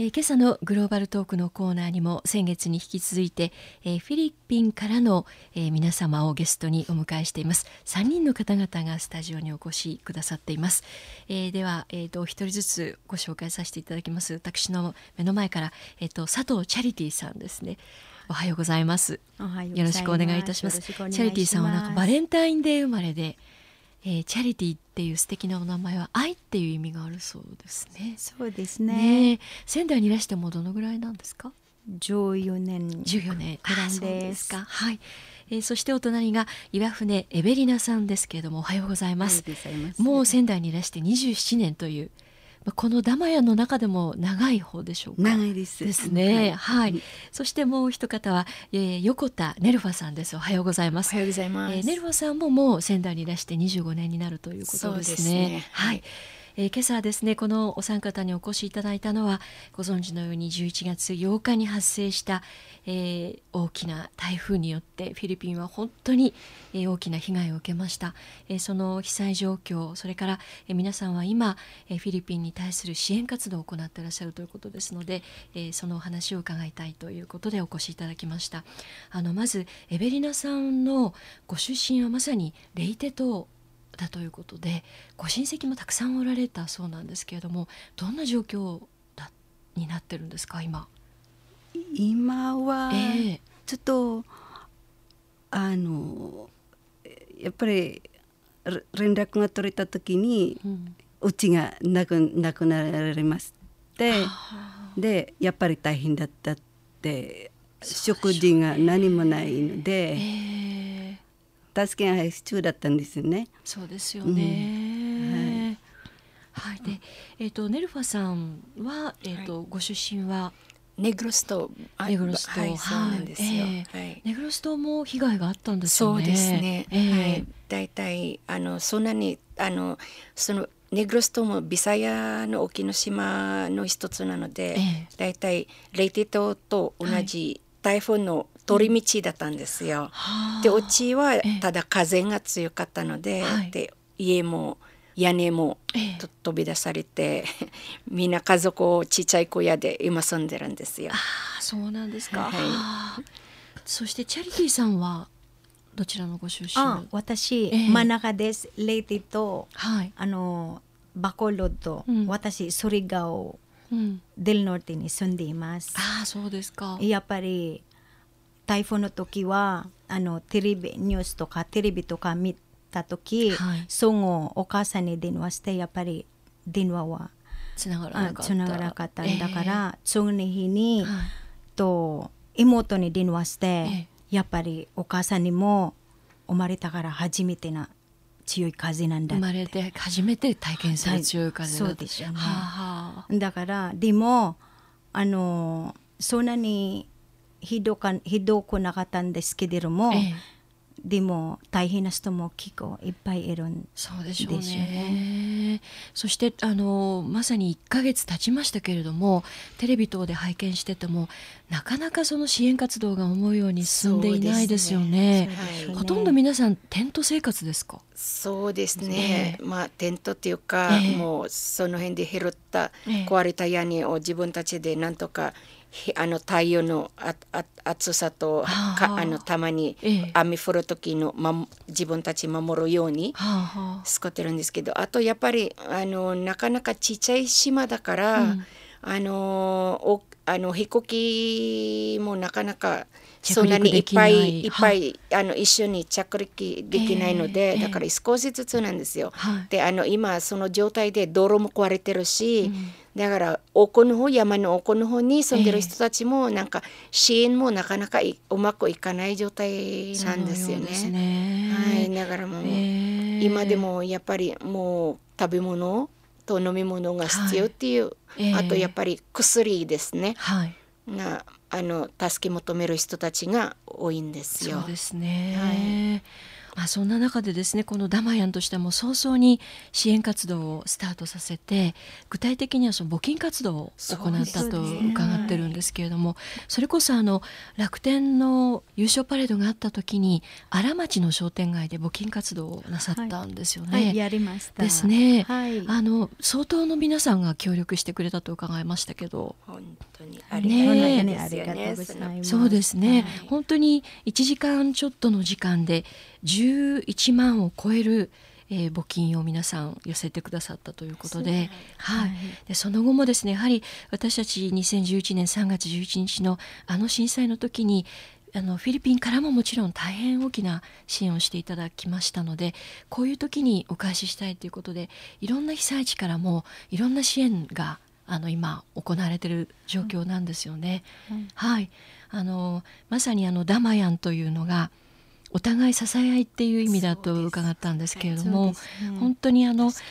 えー、今朝のグローバルトークのコーナーにも先月に引き続いて、えー、フィリピンからの、えー、皆様をゲストにお迎えしています。3人の方々がスタジオにお越しくださっています、えー、では、えーと、一人ずつご紹介させていただきます。私の目の前から、えーと、佐藤チャリティーさんですね。おはようございます。よろしくお願いいたします。チャリティーさんはなんかバレンタインデー生まれでえー、チャリティーっていう素敵なお名前は愛っていう意味があるそうですね。そうですね。ね仙台にいらしてもどのぐらいなんですか？十四年。十四年。そうですか。はい。えー、そしてお隣が岩船エベリナさんですけれどもおはようございます。ますもう仙台にいらして二十七年というこのダマヤの中でも長い方でしょうか？長いです。ですね。はい。はい、そしてもう一方は、えー、横田ネルファさんです。おはようございます。おはようございます。えー、ネルファさんももう仙台にいらして25年になるということですね。すねはい。えー、今朝ですねこのお三方にお越しいただいたのはご存知のように11月8日に発生した、えー、大きな台風によってフィリピンは本当に、えー、大きな被害を受けました、え、その被災状況それから、え、皆さんは今、え、フィリピンに対する支援活動を行っていらっしゃるということですので、え、そのお話を伺いたいということでお越しいただきました。あのまずエベリナさんのご出身はまさにレイテ島だということでご親戚もたくさんおられたそうなんですけれどもどんな状況だになってるんですか今？今は、ちょっとあのやっぱり連絡が取れた時に、うちがなくなくなられましてでやっぱり大変だったって食事が何もないので。えー助けが必要だったんですよね。そうですよね。うん、はい、はい、で、えっ、ー、とネルファさんはえっ、ー、と、はい、ご出身は？ネグロス島。ネグロス島、はい、そうなんですよ、えー、はい、ネグロス島も被害があったんですよね。そうですね。えー、はい、だいたいあのそんなにあのそのネグロス島もビサヤの沖の島の一つなので、だいたいレイテ島と同じ台風の通り道だったんですよ。うん、でうちはただ風が強かったのでえで家も屋根も飛び出されて、みんな家族をちっちゃい小屋で今住んでるんですよ。あそうなんですか、はい、そしてチャリティーさんはどちらのご出身？あ私、えー、真ん中です。レイティと、はい、あのバコロと、うん、私ソリガオ、うん、デルノルテに住んでいます。あそうですか。やっぱり台風の時はあのテレビニュースとかテレビとか見た時、はい、そのお母さんに電話してやっぱり電話はつながらなかった。ながらなかったんだから、えー、次の日に、はい、と妹に電話して、えー、やっぱりお母さんにも生まれたから初めてな強い風なんだ生まれて初めて体験する強い風だ、はい、そうですよね、はあ、だからでもあのそんなにひどかひどくなかったんですけれども、ええ、でも大変な人も結構いっぱいいるんそうでしょうね。そしてあのまさに1か月経ちましたけれどもテレビ等で拝見しててもなかなかその支援活動が思うように進んでいないですよね。ね。ほとんど皆さんテント生活ですか？そうですね、えー、まあテントっていうか、えー、もうその辺で拾った壊れた屋根を自分たちでなんとかあの太陽のああ暑さとかあのたまに雨降る時の、ま、自分たち守るように使ってるんですけどあとやっぱりあのなかなかちっちゃい島だから、うん、あのおあの飛行機もなかなかそんなにいっぱいいっぱいあの一緒に着陸できないので、えー、だから少しずつなんですよ。であの今その状態で道路も壊れてるし、うん。だから奥の方山の奥の方に住んでる人たちもなんか支援もなかなかうまくいかない状態なんですよね。ね。はい、だからもう、今でもやっぱりもう食べ物と飲み物が必要っていう、はいあとやっぱり薬ですね。はい、があの助け求める人たちが多いんですよ。そうですね、はいまあ、そんな中でですねこのダマヤンとしても早々に支援活動をスタートさせて具体的にはその募金活動を行ったと伺ってるんですけれどもそ,、れこそあの楽天の優勝パレードがあった時に荒町の商店街で募金活動をなさったんですよね。はいはい、やりました。ですね、はい、あの相当の皆さんが協力してくれたと伺いましたけど。本当にありがとうございます、ね、そうですね、本当に1時間ちょっとの時間で11万を超えるえー、募金を皆さん寄せてくださったということで,、はい、でその後もですねやはり私たち2011年3月11日のあの震災の時にあのフィリピンからももちろん大変大きな支援をしていただきましたのでこういう時にお返ししたいということでいろんな被災地からもいろんな支援があの今行われている状況なんですよね。はい、はい、あのまさにあのダマヤンというのがお互い支え合いっていう意味だと伺ったんですけれども、ね、本当にあの助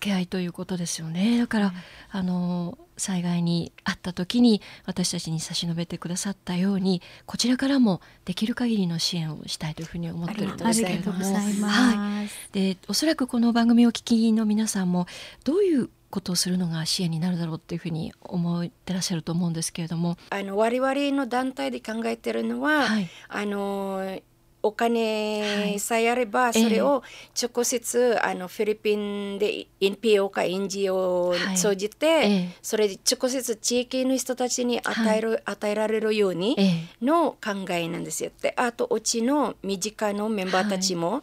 け合いということですよね。だから、あの災害にあった時に私たちに差し伸べてくださったようにこちらからもできる限りの支援をしたいというふうに思っているんですけれどもはい、でおそらくこの番組を聞きの皆さんもどういうことをするのが支援になるだろうっていうふうに思ってらっしゃると思うんですけれども。あの我々の団体で考えてるのは、はい、あのお金さえあれば、それを直接、あのフィリピンで NPO か NGO を通じて、それで直接地域の人たちに与える、与えられるようにの考えなんですよ。であとうちの身近のメンバーたちも、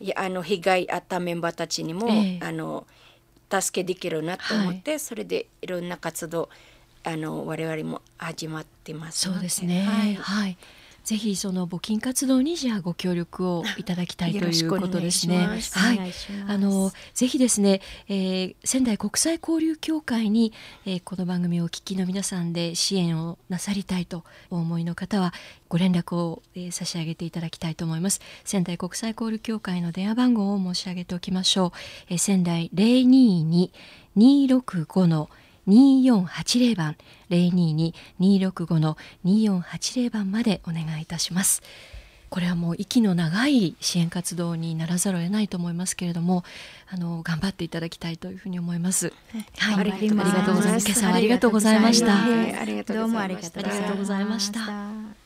い。やあの被害あったメンバーたちにも、あの助けできるなと思って、それでいろんな活動あの我々も始まってますそうですね。はい、はいぜひその募金活動にじゃあご協力をいただきたいということですね。はい、あのぜひですね、えー、仙台国際交流協会に、えー、この番組をお聞きの皆さんで支援をなさりたいとお思いの方はご連絡を、えー、差し上げていただきたいと思います。仙台国際交流協会の電話番号を申し上げておきましょう。えー、仙台零二二二六五の2480番022-265の2480番までお願いいたします。これはもう息の長い支援活動にならざるを得ないと思いますけれどもあの頑張っていただきたいというふうに思います。はい、ありがとうございます。今朝はありがとうございました。どうもありがとうございました。